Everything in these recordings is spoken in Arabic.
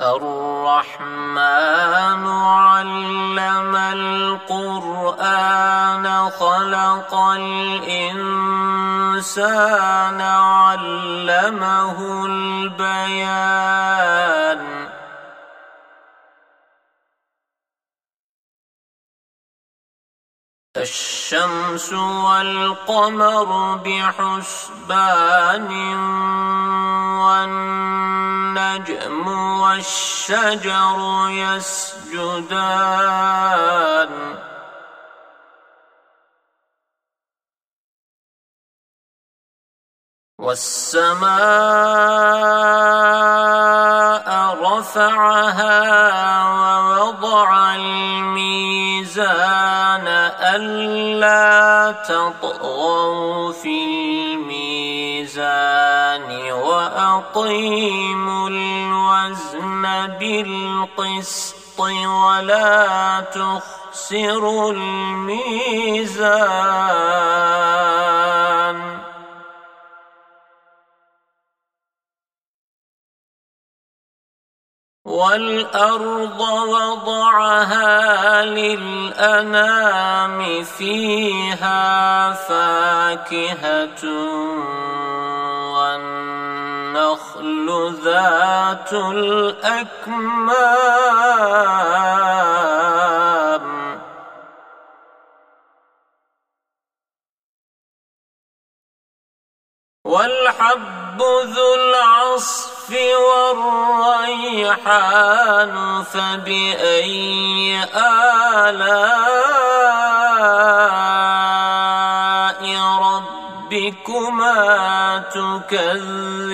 الرحمن علم القرآن خلق الإنسان علمه البيان. الشمس والقمر بحسبان والنجم والشجر يسجدان. والسماء رفعها ووضع الميزان ألا تطغوا في الميزان وأقيموا الوزن بالقسط ولا تخسروا الميزان والأرض وضعها للأنام فيها فاكهة والنخل ذات الأكمام. والحب ذو العصف والريحان فبأي آلاء ربكما تكذبان؟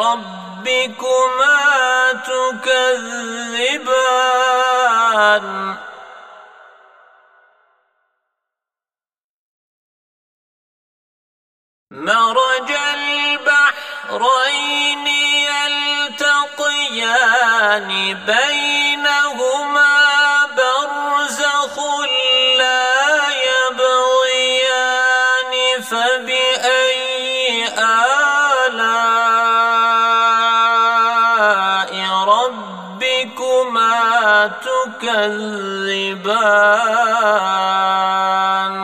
ربكما تكذبان مرج البحرين يلتقيان بينهما تكذبان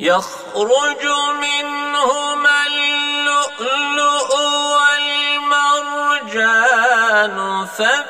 يخرج منهما اللؤلؤ والمرجان فبأي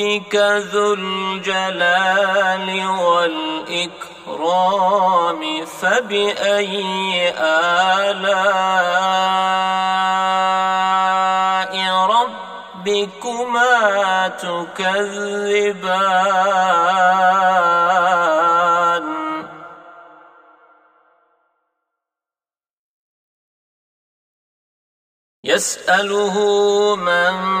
ربك ذو الجلال والإكرام فبأي آلاء ربكما تكذبان؟ يسأله من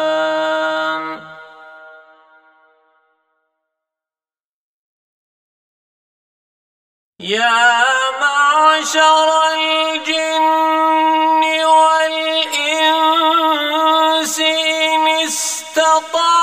يا معشر الجن استطعتم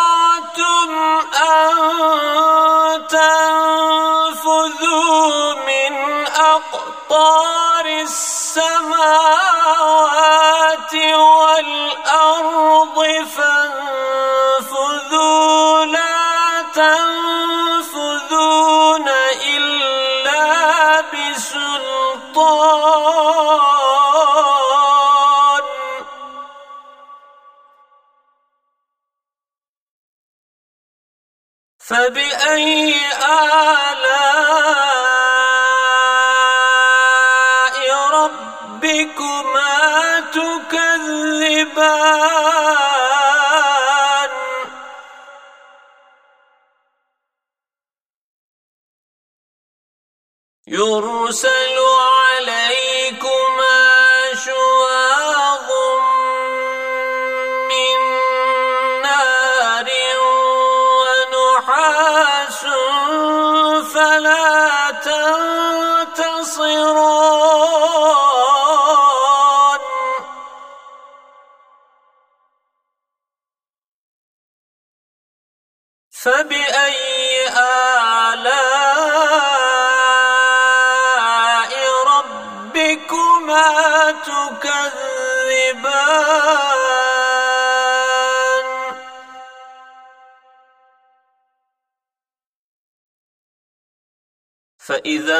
فإذا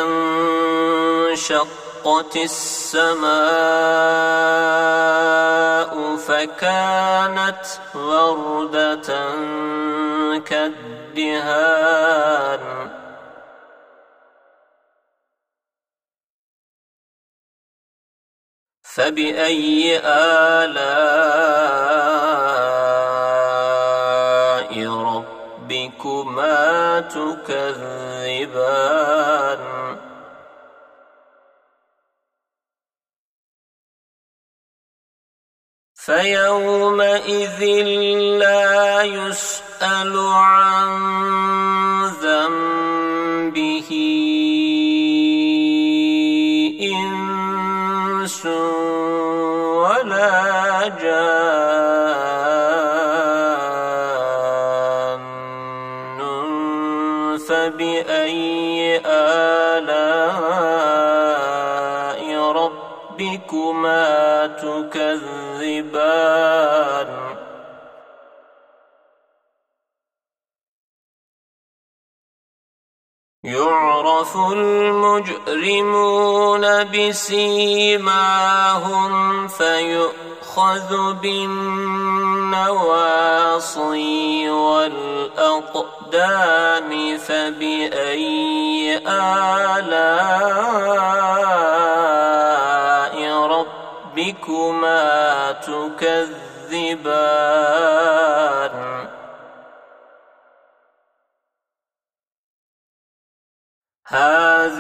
انشقت السماء فكانت وردة كالدهان. فبأي آلاء تكذبان. فيومئذ لا يسأل عن ذنبه إنس ولا جان. المجرمون بسيماهم فيؤخذ بالنواصي والأقدام فبأي آلاء ربكما تكذبان؟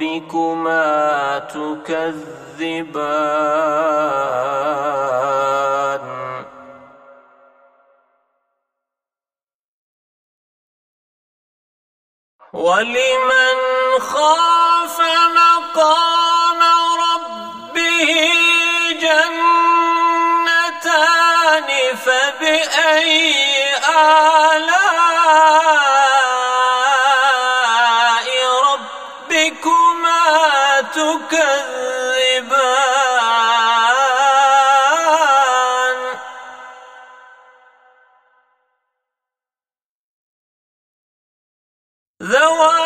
ربكما تكذبان. ذواتا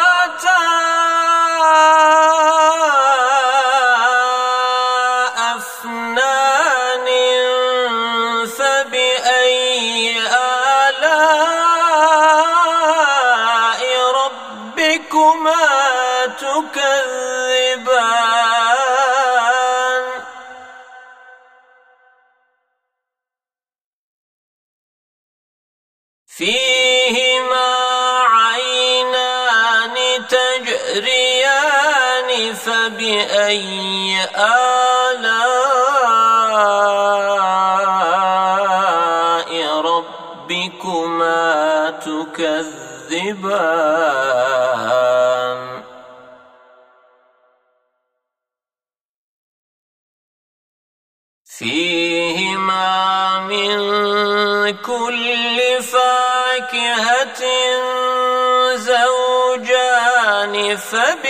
فبأي آلاء ربكما تكذبان؟ فيهما من كل فاكهة زوجان فبأي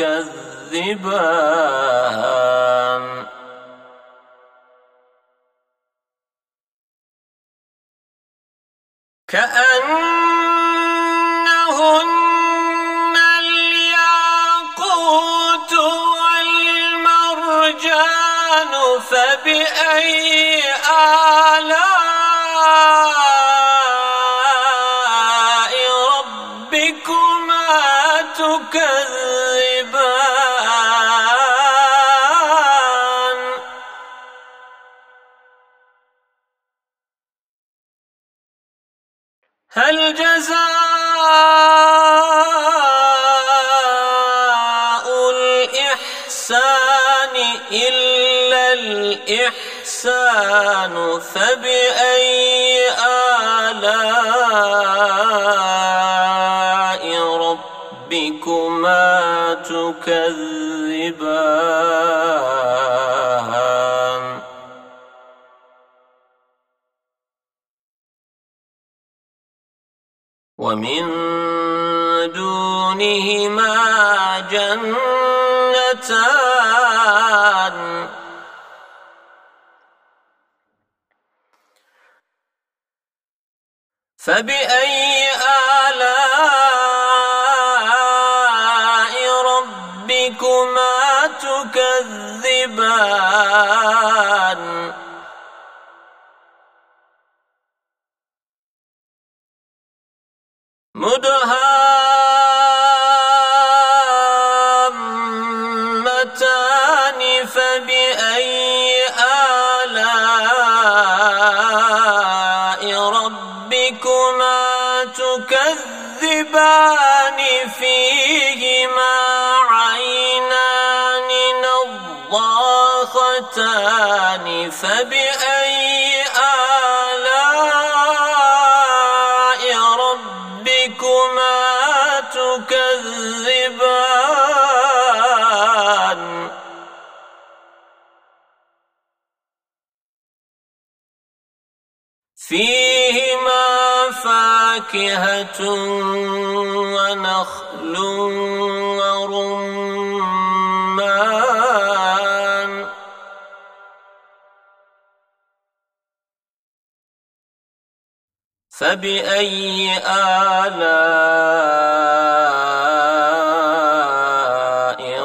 تكذبان كأنهن الياقوت والمرجان فبأي آلاء ربكما تكذبان تكذبان ومن دونهما جنتان. فبأي آلاء تكذبان مدهامتان فيهما فاكهة ونخل ورمان. فبأي آلاء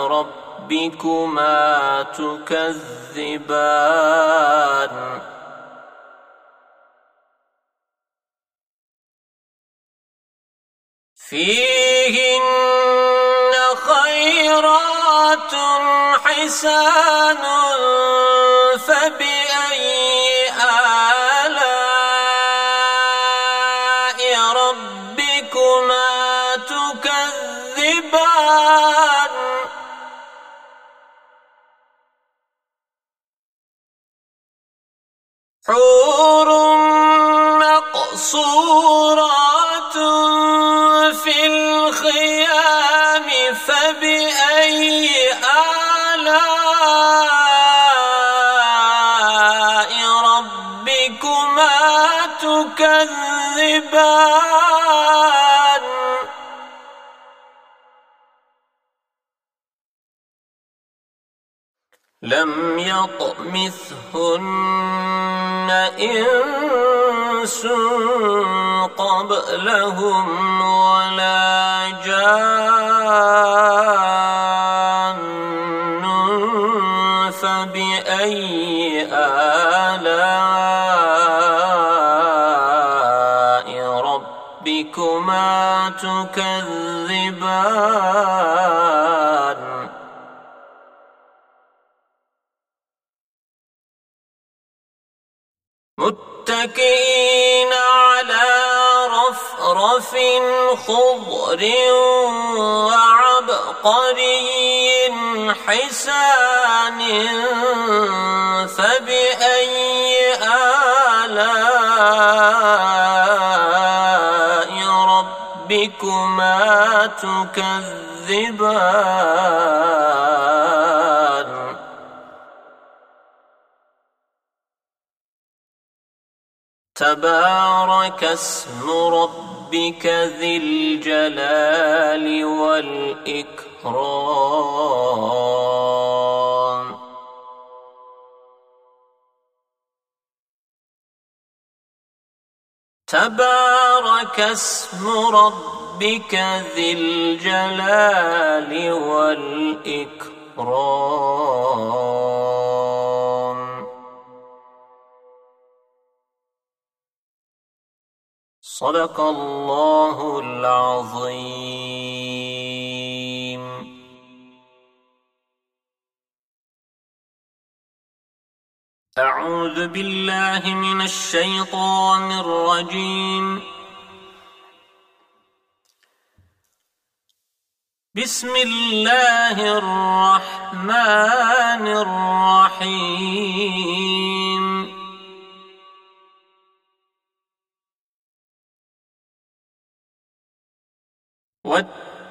ربكما تكذبان؟ فيهن خيرات حسان فبأي آلاء ربكما تكذبان؟ حور مقصورات تكذبان لم يطمثهن إنس قبلهم ولا جان. فبأي آلاء تكذبان. متكئين على رفرف خضر وعبقري حسان فبأي تكذبان تبارك اسم ربك ذي الجلال والإكرام تبارك اسم ربك ذي الجلال والإكرام. صدق الله العظيم. أعوذ بالله من الشيطان الرجيم. بسم الله الرحمن الرحيم.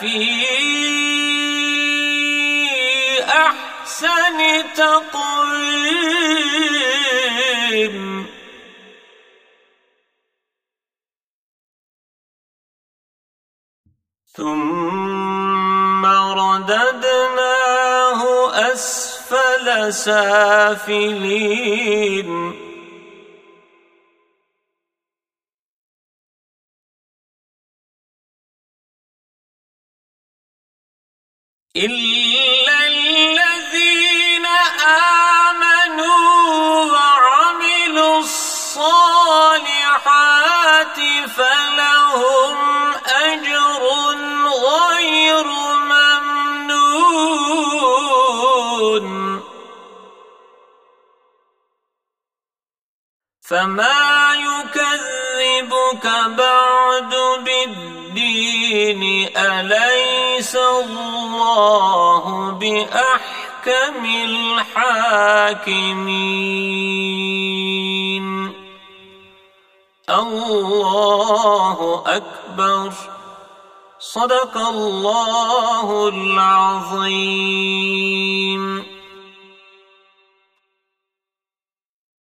في أحسن تقويم. ثم رددناه أسفل سافلين. إلا الذين آمنوا وعملوا الصالحات فلهم أجر غير ممنون. فما يكذبك بعد بالدين أليس الله بأحكم الحاكمين. الله أكبر. صدق الله العظيم.